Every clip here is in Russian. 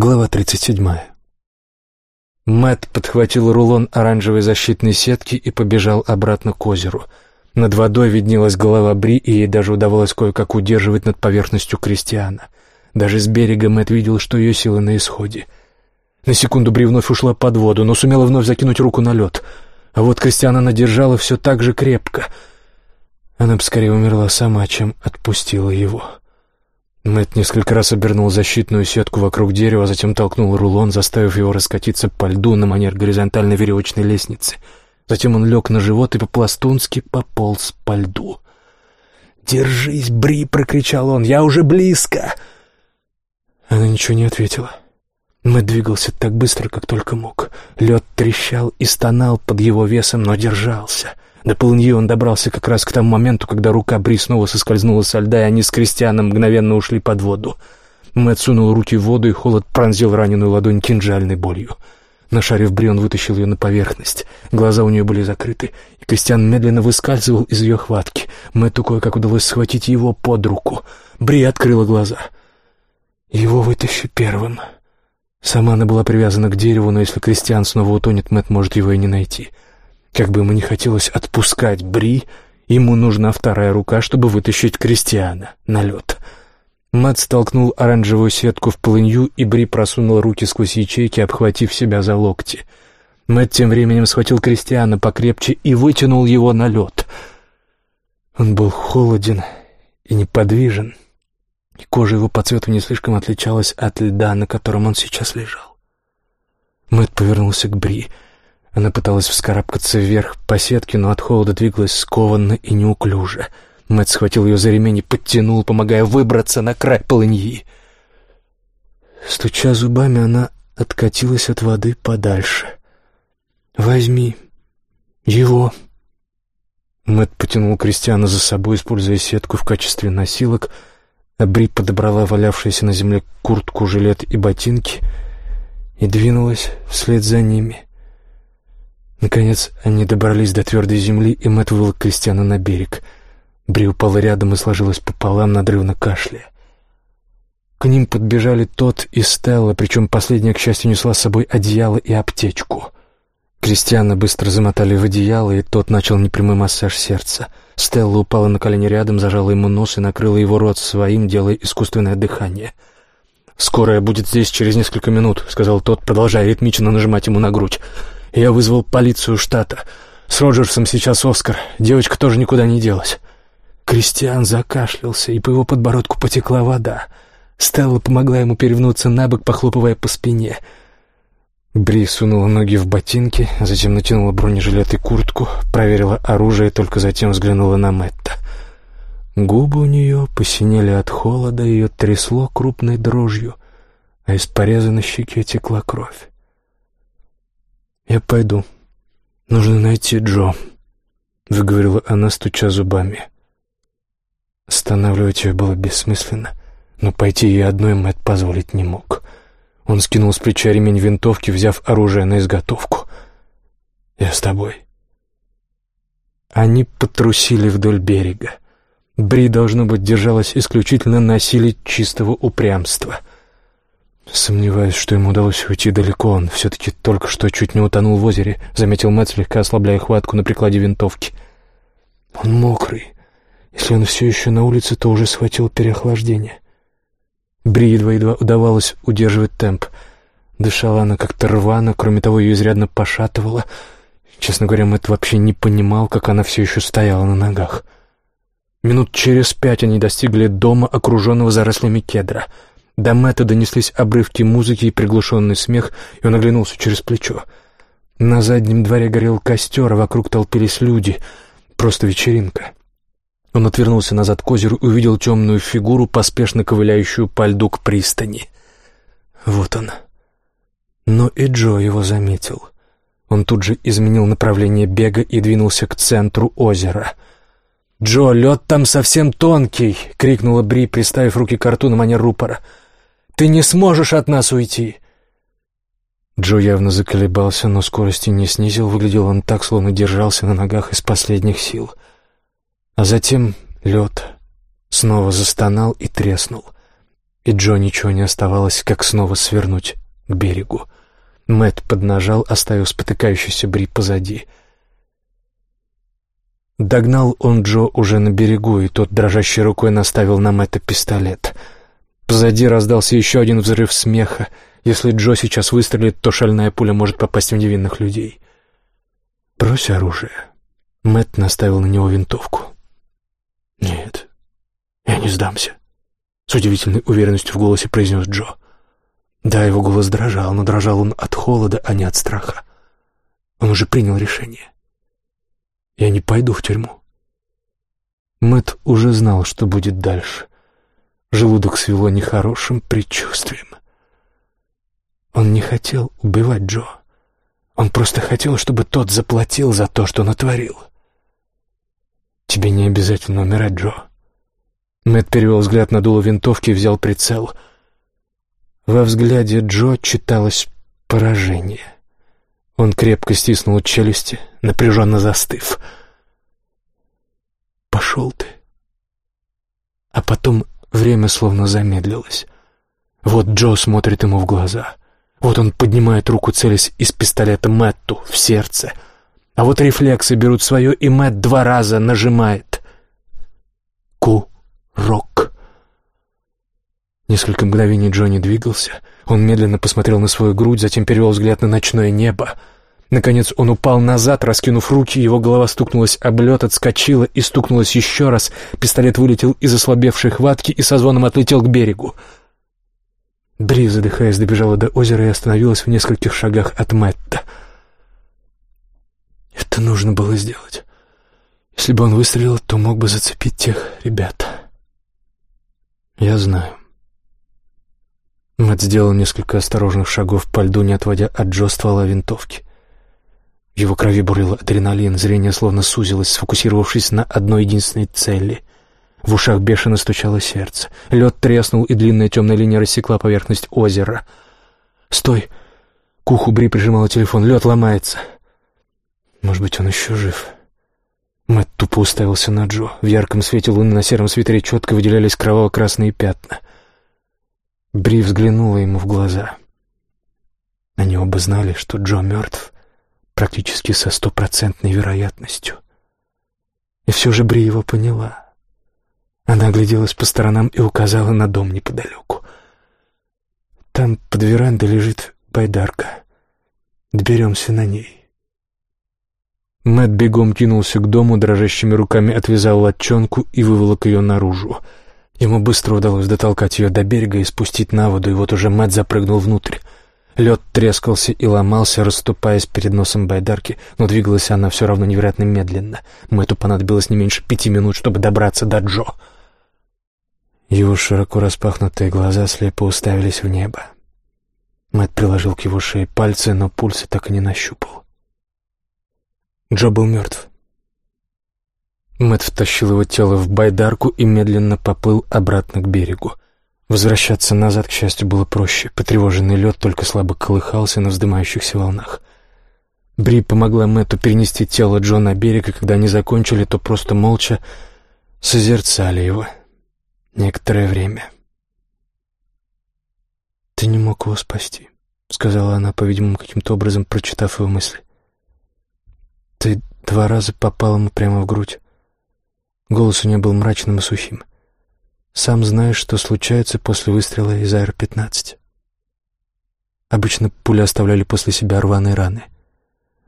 Глава 37. Мэт подхватил рулон оранжевой защитной сетки и побежал обратно к озеру. Над водой виднелась голова Бри, и ей даже удавалось кое-как удерживать над поверхностью Кристиана. Даже с берега Мэт видел, что ее силы на исходе. На секунду Бри вновь ушла под воду, но сумела вновь закинуть руку на лед. А вот Кристиана она держала все так же крепко. Она бы скорее умерла сама, чем отпустила его. — Мэтт несколько раз обернул защитную сетку вокруг дерева, затем толкнул рулон, заставив его раскатиться по льду на манер горизонтальной веревочной лестницы. Затем он лег на живот и по-пластунски пополз по льду. «Держись, Бри!» — прокричал он. «Я уже близко!» Она ничего не ответила. Мэтт двигался так быстро, как только мог. Лед трещал и стонал под его весом, но держался — до полыньи он добрался как раз к тому моменту, когда рука Бри снова соскользнула со льда, и они с Кристианом мгновенно ушли под воду. Мэтт сунул руки в воду, и холод пронзил раненую ладонь кинжальной болью. Нашарив Бри, он вытащил ее на поверхность. Глаза у нее были закрыты, и Кристиан медленно выскальзывал из ее хватки. Мэтту кое-как удалось схватить его под руку. Бри открыла глаза. «Его вытащи первым». Сама она была привязана к дереву, но если Кристиан снова утонет, Мэтт может его и не найти. Как бы ему не хотелось отпускать Бри, ему нужна вторая рука, чтобы вытащить Кристиана на лед. Мэтт столкнул оранжевую сетку в полынью, и Бри просунул руки сквозь ячейки, обхватив себя за локти. Мэтт тем временем схватил Кристиана покрепче и вытянул его на лед. Он был холоден и неподвижен, и кожа его по цвету не слишком отличалась от льда, на котором он сейчас лежал. Мэтт повернулся к Бри — она пыталась вскарабкаться вверх по сетке, но от холода двигалась скованно и неуклюже. Мэтт схватил ее за ремень и подтянул, помогая выбраться на край полыньи. Стуча зубами, она откатилась от воды подальше. «Возьми его». Мэтт потянул Кристиана за собой, используя сетку в качестве носилок, а Бри подобрала валявшиеся на земле куртку, жилет и ботинки и двинулась вслед за ними. Наконец они добрались до твердой земли, и Мэтт вывел Кристиана на берег. Бри упала рядом и сложилась пополам, надрывно кашляя. К ним подбежали тот и Стелла, причем последняя, к счастью, несла с собой одеяло и аптечку. Кристиана быстро замотали в одеяло, и тот начал непрямой массаж сердца. Стелла упала на колени рядом, зажала ему нос и накрыла его рот своим, делая искусственное дыхание. «Скорая будет здесь через несколько минут», — сказал тот, продолжая ритмично нажимать ему на грудь. Я вызвал полицию штата. С Роджерсом сейчас Оскар. Девочка тоже никуда не делась. Кристиан закашлялся, и по его подбородку потекла вода. Стелла помогла ему перевернуться на бок, похлопывая по спине. Бри сунула ноги в ботинки, затем натянула бронежилет и куртку, проверила оружие, только затем взглянула на Мэтта. Губы у нее посинели от холода, ее трясло крупной дрожью, а из пореза на щеке текла кровь. «Я пойду. Нужно найти Джо», — выговорила она, стуча зубами. Останавливать ее было бессмысленно, но пойти ей одной Мэтт позволить не мог. Он скинул с плеча ремень винтовки, взяв оружие на изготовку. «Я с тобой». Они потрусили вдоль берега. Бри, должно быть, держалась исключительно на силе чистого упрямства — «Сомневаюсь, что ему удалось уйти далеко. Он все-таки только что чуть не утонул в озере», — заметил Мэтт, слегка ослабляя хватку на прикладе винтовки. «Он мокрый. Если он все еще на улице, то уже схватил переохлаждение». Бри едва-едва удавалось удерживать темп. Дышала она как-то рвано, кроме того, ее изрядно пошатывало. Честно говоря, Мэтт вообще не понимал, как она все еще стояла на ногах. Минут через пять они достигли дома, окруженного зарослями кедра — до Мэтта донеслись обрывки музыки и приглушенный смех, и он оглянулся через плечо. На заднем дворе горел костер, а вокруг толпились люди. Просто вечеринка. Он отвернулся назад к озеру и увидел темную фигуру, поспешно ковыляющую по льду к пристани. Вот он. Но и Джо его заметил. Он тут же изменил направление бега и двинулся к центру озера — «Джо, лед там совсем тонкий!» — крикнула Бри, приставив руки к рту на манер рупора. Ты не сможешь от нас уйти!» Джо явно заколебался, но скорости не снизил. Выглядел он так, словно держался на ногах из последних сил. А затем лед снова застонал и треснул. и Джо ничего не оставалось, как снова свернуть к берегу. Мэт поднажал, оставив спотыкающийся Бри позади. Догнал он Джо уже на берегу, и тот дрожащей рукой наставил на Мэтта пистолет. Позади раздался еще один взрыв смеха. Если Джо сейчас выстрелит, то шальная пуля может попасть в невинных людей. «Брось оружие». Мэтт наставил на него винтовку. «Нет, я не сдамся», — с удивительной уверенностью в голосе произнес Джо. Да, его голос дрожал, но дрожал он от холода, а не от страха. Он уже принял решение. Я не пойду в тюрьму. Мэт уже знал, что будет дальше. Желудок свело нехорошим предчувствием. Он не хотел убивать Джо. Он просто хотел, чтобы тот заплатил за то, что натворил. «Тебе не обязательно умирать, Джо». Мэт перевел взгляд на дуло винтовки и взял прицел — во взгляде Джо читалось поражение. Он крепко стиснул челюсти, напряженно застыв. «Пошел ты». А потом время словно замедлилось. Вот Джо смотрит ему в глаза. Вот он поднимает руку, целясь из пистолета Мэтту в сердце. А вот рефлексы берут свое, и Мэтт два раза нажимает. Ку-рок. Несколько мгновений Джонни двигался. Он медленно посмотрел на свою грудь, затем перевел взгляд на ночное небо. Наконец он упал назад, раскинув руки, его голова стукнулась об лед, отскочила и стукнулась еще раз. Пистолет вылетел из ослабевшей хватки и со звоном отлетел к берегу. Бри, задыхаясь, добежала до озера и остановилась в нескольких шагах от Мэтта. Это нужно было сделать. Если бы он выстрелил, то мог бы зацепить тех ребят. Я знаю. Мэтт сделал несколько осторожных шагов по льду, не отводя от Джо ствола винтовки. В его крови бурлил адреналин, зрение словно сузилось, сфокусировавшись на одной единственной цели. В ушах бешено стучало сердце. Лед треснул, и длинная темная линия рассекла поверхность озера. «Стой!» К уху Бри прижимала телефон. «Лед ломается!» «Может быть, он еще жив?» Мэтт тупо уставился на Джо. В ярком свете луны на сером свитере четко выделялись кроваво-красные пятна. Бри взглянула ему в глаза. Они оба знали, что Джо мертв практически со стопроцентной вероятностью. И все же Бри его поняла. Она огляделась по сторонам и указала на дом неподалеку. «Там под верандой лежит байдарка. Доберемся на ней». Мэт бегом кинулся к дому, дрожащими руками отвязал латчонку и выволок ее наружу — Ему быстро удалось дотолкать ее до берега и спустить на воду, и вот уже Мэтт запрыгнул внутрь. Лед трескался и ломался, расступаясь перед носом байдарки, но двигалась она все равно невероятно медленно. Мэтту понадобилось не меньше пяти минут, чтобы добраться до Джо. Его широко распахнутые глаза слепо уставились в небо. Мэтт приложил к его шее пальцы, но пульса так и не нащупал. Джо был мертв. Мэт втащил его тело в байдарку и медленно поплыл обратно к берегу. Возвращаться назад, к счастью, было проще. Потревоженный лед только слабо колыхался на вздымающихся волнах. Бри помогла Мэтту перенести тело Джо на берег, и когда они закончили, то просто молча созерцали его некоторое время. «Ты не мог его спасти», — сказала она, по-видимому, каким-то образом прочитав его мысли. «Ты два раза попал ему прямо в грудь. Голос у нее был мрачным и сухим. «Сам знаешь, что случается после выстрела из АР-15». Обычно пули оставляли после себя рваные раны.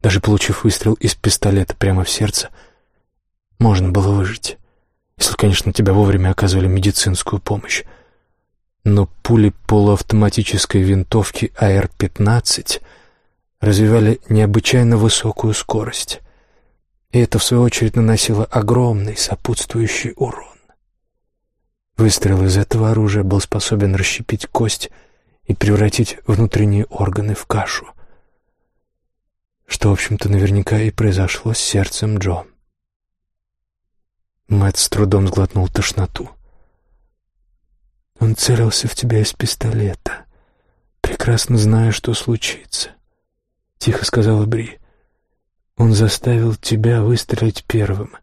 Даже получив выстрел из пистолета прямо в сердце, можно было выжить. Если, конечно, тебя вовремя оказывали медицинскую помощь. Но пули полуавтоматической винтовки АР-15 развивали необычайно высокую скорость и это, в свою очередь, наносило огромный сопутствующий урон. Выстрел из этого оружия был способен расщепить кость и превратить внутренние органы в кашу, что, в общем-то, наверняка и произошло с сердцем Джо. Мэтт с трудом сглотнул тошноту. «Он целился в тебя из пистолета, прекрасно зная, что случится», — тихо сказала Бри. Он заставил тебя выстрелить первым.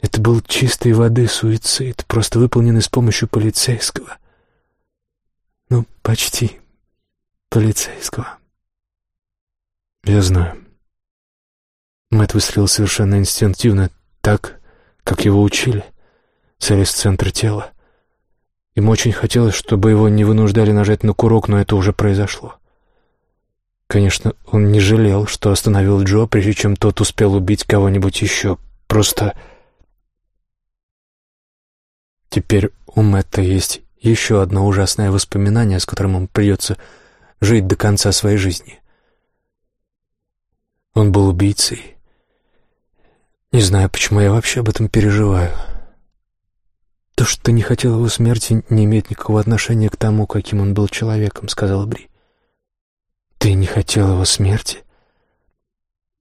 Это был чистой воды суицид, просто выполненный с помощью полицейского. Ну, почти полицейского. Я знаю. Мэтт выстрелил совершенно инстинктивно, так, как его учили, целясь в центр тела. Ему очень хотелось, чтобы его не вынуждали нажать на курок, но это уже произошло. Конечно, он не жалел, что остановил Джо, прежде чем тот успел убить кого-нибудь еще. Просто... Теперь у Мэтта есть еще одно ужасное воспоминание, с которым ему придется жить до конца своей жизни. Он был убийцей. Не знаю, почему я вообще об этом переживаю. То, что ты не хотел его смерти, не имеет никакого отношения к тому, каким он был человеком, сказала Бри. Ты не хотел его смерти,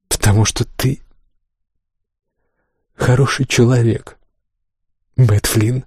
потому что ты хороший человек, Бэт Флинн.